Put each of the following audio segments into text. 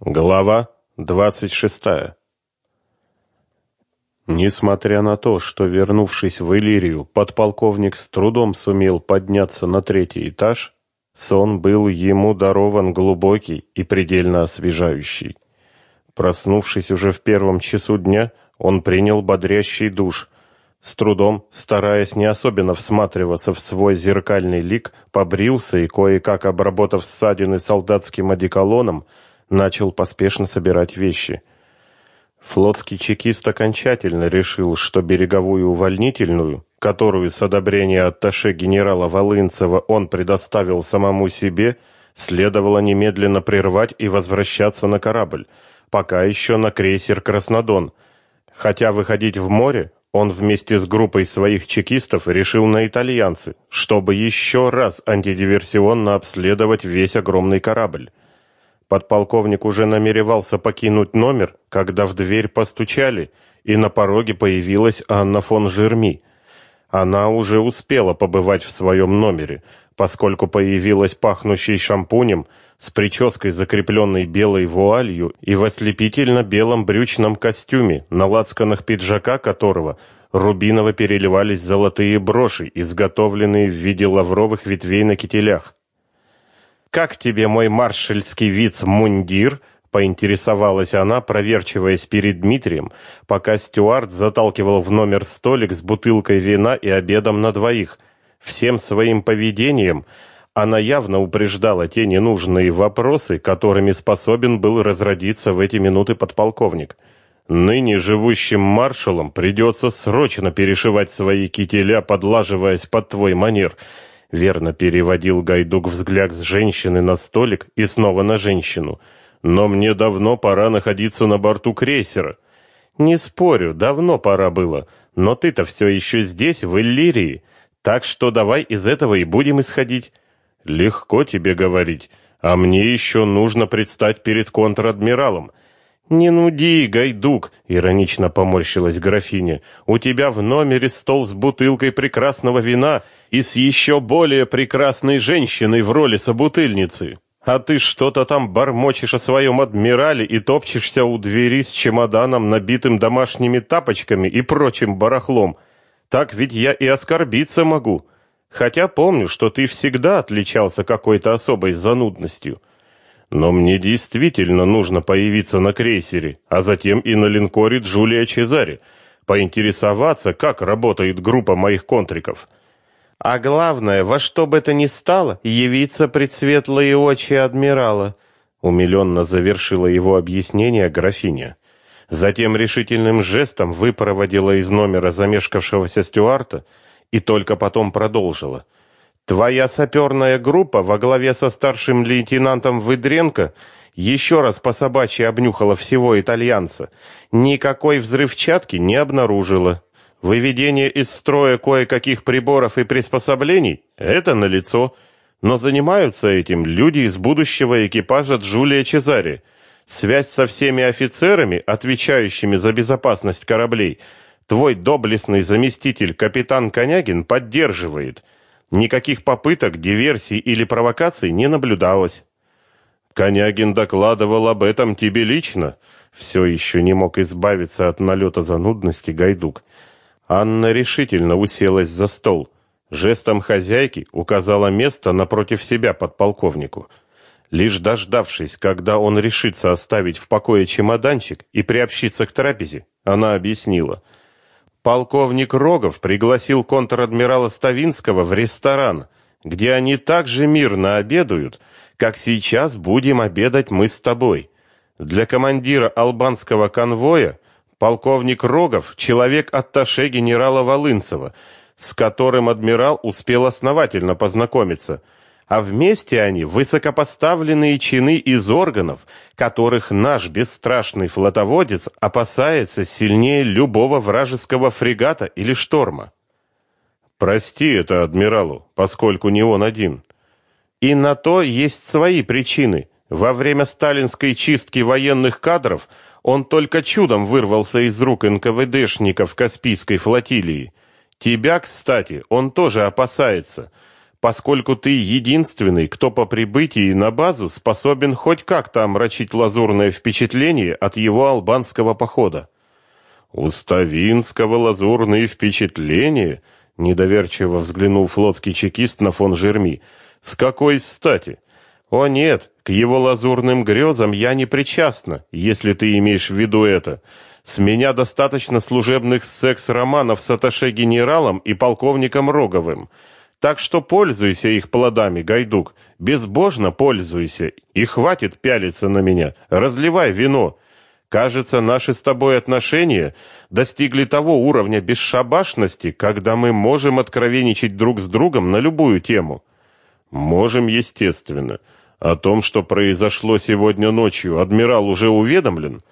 Глава 26. Несмотря на то, что, вернувшись в Иллирию, подполковник с трудом сумел подняться на третий этаж, сон был ему дарован глубокий и предельно освежающий. Проснувшись уже в первом часу дня, он принял бодрящий душ. С трудом, стараясь не особенно всматриваться в свой зеркальный лик, побрился и, кое-как обработав ссадины солдатским одеколоном, начал поспешно собирать вещи. Флотский чекист окончательно решил, что береговую увольнительную, которую с одобрения атташе генерала Волынцева он предоставил самому себе, следовало немедленно прервать и возвращаться на корабль, пока еще на крейсер Краснодон. Хотя выходить в море он вместе с группой своих чекистов решил на итальянцы, чтобы еще раз антидиверсионно обследовать весь огромный корабль. Подполковник уже намеревался покинуть номер, когда в дверь постучали, и на пороге появилась Анна фон Жерми. Она уже успела побывать в своем номере, поскольку появилась пахнущей шампунем, с прической, закрепленной белой вуалью, и в ослепительно белом брючном костюме, на лацканах пиджака которого рубиново переливались золотые броши, изготовленные в виде лавровых ветвей на кителях. «Как тебе мой маршальский виц-мундир?» — поинтересовалась она, проверчиваясь перед Дмитрием, пока стюард заталкивал в номер столик с бутылкой вина и обедом на двоих. Всем своим поведением она явно упреждала те ненужные вопросы, которыми способен был разродиться в эти минуты подполковник. Ныне живущим маршалам придется срочно перешивать свои кителя, подлаживаясь под твой манер — верно переводил Гайдук взгляд с женщины на столик и снова на женщину. Но мне давно пора находиться на борту крейсера. Не спорю, давно пора было, но ты-то все еще здесь, в Иллирии. Так что давай из этого и будем исходить. Легко тебе говорить, а мне еще нужно предстать перед контр-адмиралом. «Не нуди, Гайдук!» — иронично поморщилась графиня. «У тебя в номере стол с бутылкой прекрасного вина и с еще более прекрасной женщиной в роли собутыльницы. А ты что-то там бормочешь о своем адмирале и топчешься у двери с чемоданом, набитым домашними тапочками и прочим барахлом. Так ведь я и оскорбиться могу. Хотя помню, что ты всегда отличался какой-то особой занудностью». Но мне действительно нужно появиться на крейсере, а затем и на линкоре Джулия Чезаре, поинтересоваться, как работает группа моих контриков. А главное, во что бы это ни стало, явиться пред светлые очи адмирала, умиленно завершила его объяснение графиня. Затем решительным жестом выпроводила из номера замешкавшегося стюарта и только потом продолжила — Твоя саперная группа во главе со старшим лейтенантом Выдренко еще раз по собачьи обнюхала всего итальянца. Никакой взрывчатки не обнаружила. Выведение из строя кое-каких приборов и приспособлений это налицо, но занимаются этим люди из будущего экипажа Джулия Чезари. Связь со всеми офицерами, отвечающими за безопасность кораблей, твой доблестный заместитель капитан Конягин поддерживает – Никаких попыток диверсий или провокаций не наблюдалось. Конягин докладывал об этом тебе лично. Все еще не мог избавиться от налета занудности Гайдук. Анна решительно уселась за стол. Жестом хозяйки указала место напротив себя подполковнику. Лишь дождавшись, когда он решится оставить в покое чемоданчик и приобщиться к трапезе, она объяснила — полковник Рогов пригласил контр-адмирала Ставинского в ресторан, где они так же мирно обедают, как сейчас будем обедать мы с тобой. Для командира албанского конвоя полковник Рогов человек атташе генерала Волынцева, с которым адмирал успел основательно познакомиться – а вместе они высокопоставленные чины из органов, которых наш бесстрашный флотоводец опасается сильнее любого вражеского фрегата или шторма. Прости это адмиралу, поскольку не он один. И на то есть свои причины. Во время сталинской чистки военных кадров он только чудом вырвался из рук НКВДшников Каспийской флотилии. Тебя, кстати, он тоже опасается – поскольку ты единственный, кто по прибытии на базу способен хоть как-то омрачить лазурное впечатление от его албанского похода. У Ставинского лазурные впечатления? Недоверчиво взглянул флотский чекист на фон Жерми. С какой стати? О нет, к его лазурным грезам я не причастна, если ты имеешь в виду это. С меня достаточно служебных секс-романов с атташе-генералом и полковником Роговым. Так что пользуйся их плодами, Гайдук, безбожно пользуйся, и хватит пялиться на меня, разливай вино. Кажется, наши с тобой отношения достигли того уровня бесшабашности, когда мы можем откровенничать друг с другом на любую тему. Можем, естественно. О том, что произошло сегодня ночью, адмирал уже уведомлен.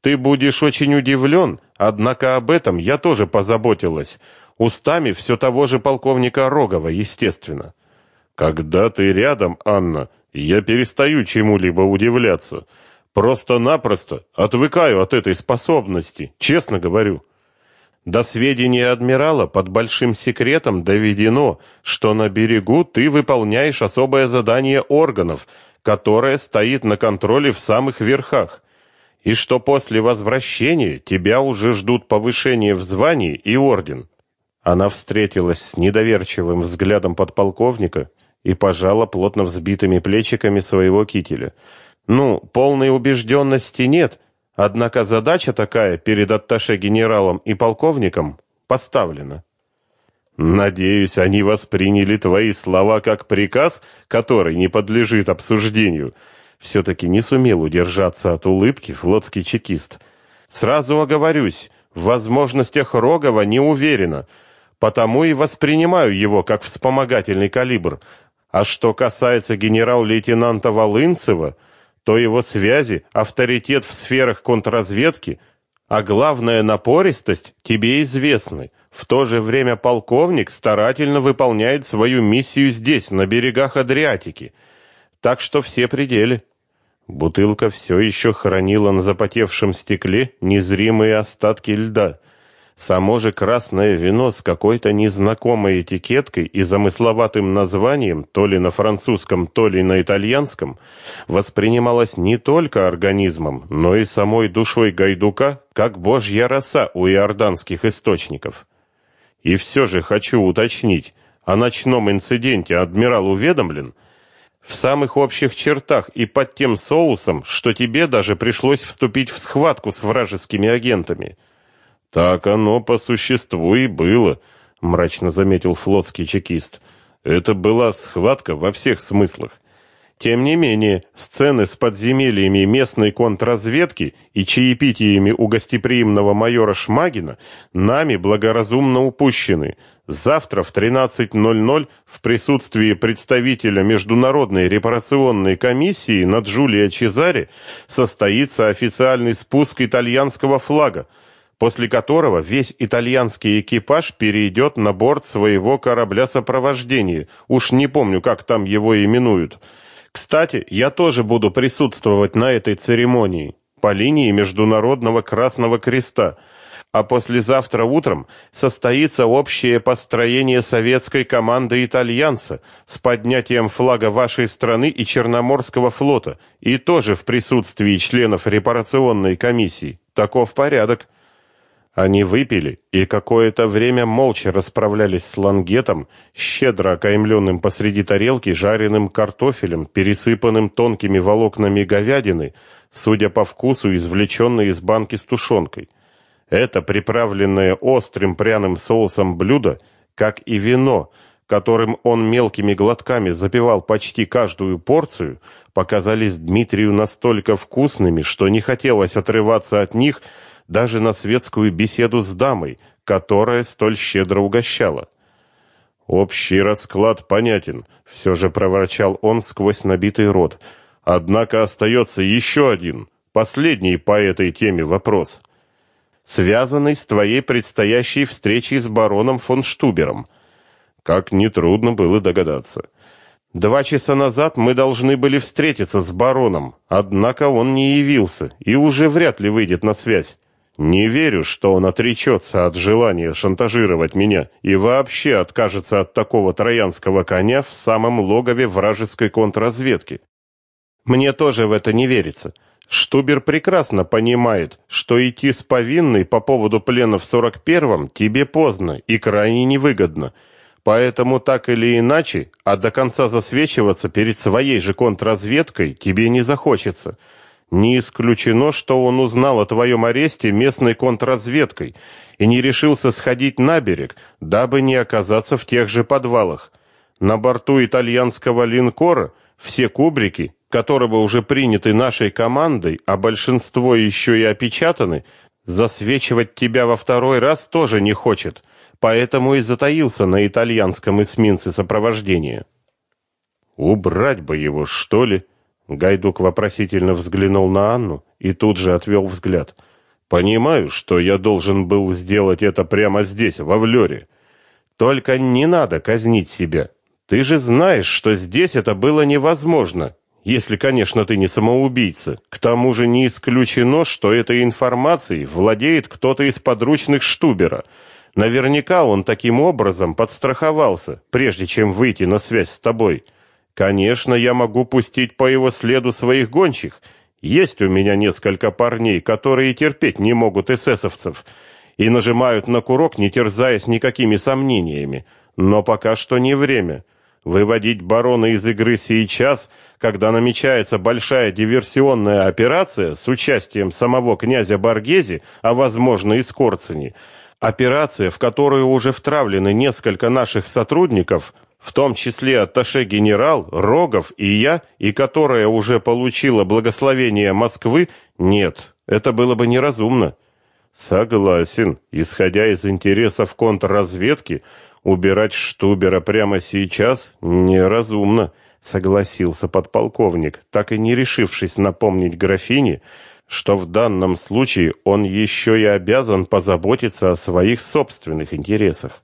Ты будешь очень удивлен, однако об этом я тоже позаботилась устами все того же полковника Рогова, естественно. Когда ты рядом, Анна, я перестаю чему-либо удивляться. Просто-напросто отвыкаю от этой способности, честно говорю. До сведения адмирала под большим секретом доведено, что на берегу ты выполняешь особое задание органов, которое стоит на контроле в самых верхах, и что после возвращения тебя уже ждут повышение в звании и орден. Она встретилась с недоверчивым взглядом подполковника и пожала плотно взбитыми плечиками своего кителя. Ну, полной убежденности нет, однако задача такая перед атташе-генералом и полковником поставлена. Надеюсь, они восприняли твои слова как приказ, который не подлежит обсуждению. все таки не сумел удержаться от улыбки флотский чекист. Сразу оговорюсь, в возможностях Рогова не уверена потому и воспринимаю его как вспомогательный калибр. А что касается генерал-лейтенанта Волынцева, то его связи, авторитет в сферах контрразведки, а главная напористость тебе известны. В то же время полковник старательно выполняет свою миссию здесь, на берегах Адриатики. Так что все пределы. Бутылка все еще хранила на запотевшем стекле незримые остатки льда. Само же красное вино с какой-то незнакомой этикеткой и замысловатым названием, то ли на французском, то ли на итальянском, воспринималось не только организмом, но и самой душой гайдука, как божья роса у иорданских источников. И все же хочу уточнить, о ночном инциденте адмирал уведомлен? В самых общих чертах и под тем соусом, что тебе даже пришлось вступить в схватку с вражескими агентами – так оно по существу и было, мрачно заметил флотский чекист. Это была схватка во всех смыслах. Тем не менее, сцены с подземельями местной контрразведки и чаепитиями у гостеприимного майора Шмагина нами благоразумно упущены. Завтра в 13:00 в присутствии представителя Международной репарационной комиссии над Джулия Чезаре состоится официальный спуск итальянского флага после которого весь итальянский экипаж перейдет на борт своего корабля сопровождения. Уж не помню, как там его именуют. Кстати, я тоже буду присутствовать на этой церемонии по линии Международного Красного Креста. А послезавтра утром состоится общее построение советской команды итальянца с поднятием флага вашей страны и Черноморского флота, и тоже в присутствии членов репарационной комиссии. Таков порядок. Они выпили и какое-то время молча расправлялись с лангетом, щедро окаймленным посреди тарелки жареным картофелем, пересыпанным тонкими волокнами говядины, судя по вкусу, извлеченной из банки с тушенкой. Это приправленное острым пряным соусом блюдо, как и вино, которым он мелкими глотками запивал почти каждую порцию, показались Дмитрию настолько вкусными, что не хотелось отрываться от них, даже на светскую беседу с дамой, которая столь щедро угощала. Общий расклад понятен, все же проворчал он сквозь набитый рот. Однако остается еще один, последний по этой теме вопрос, связанный с твоей предстоящей встречей с бароном фон Штубером. Как нетрудно было догадаться. Два часа назад мы должны были встретиться с бароном, однако он не явился и уже вряд ли выйдет на связь. Не верю, что он отречется от желания шантажировать меня и вообще откажется от такого троянского коня в самом логове вражеской контрразведки. Мне тоже в это не верится. Штубер прекрасно понимает, что идти с повинной по поводу плена в 41-м тебе поздно и крайне невыгодно. Поэтому так или иначе, а до конца засвечиваться перед своей же контрразведкой тебе не захочется. Не исключено, что он узнал о твоем аресте местной контрразведкой и не решился сходить на берег, дабы не оказаться в тех же подвалах. На борту итальянского линкора все кубрики, которые уже приняты нашей командой, а большинство еще и опечатаны, засвечивать тебя во второй раз тоже не хочет поэтому и затаился на итальянском эсминце сопровождения. Убрать бы его, что ли? Гайдук вопросительно взглянул на Анну и тут же отвел взгляд. Понимаю, что я должен был сделать это прямо здесь, во Влёре. Только не надо казнить себя. Ты же знаешь, что здесь это было невозможно, если, конечно, ты не самоубийца. К тому же не исключено, что этой информацией владеет кто-то из подручных Штубера. Наверняка он таким образом подстраховался, прежде чем выйти на связь с тобой. Конечно, я могу пустить по его следу своих гончих. Есть у меня несколько парней, которые терпеть не могут эсэсовцев и нажимают на курок, не терзаясь никакими сомнениями. Но пока что не время. Выводить барона из игры сейчас, когда намечается большая диверсионная операция с участием самого князя Баргези, а возможно и Скорцени – Операция, в которую уже втравлены несколько наших сотрудников, в том числе атташе генерал Рогов и я, и которая уже получила благословение Москвы, нет, это было бы неразумно. Согласен, исходя из интересов контрразведки, убирать Штубера прямо сейчас неразумно, согласился подполковник, так и не решившись напомнить графине, что в данном случае он еще и обязан позаботиться о своих собственных интересах.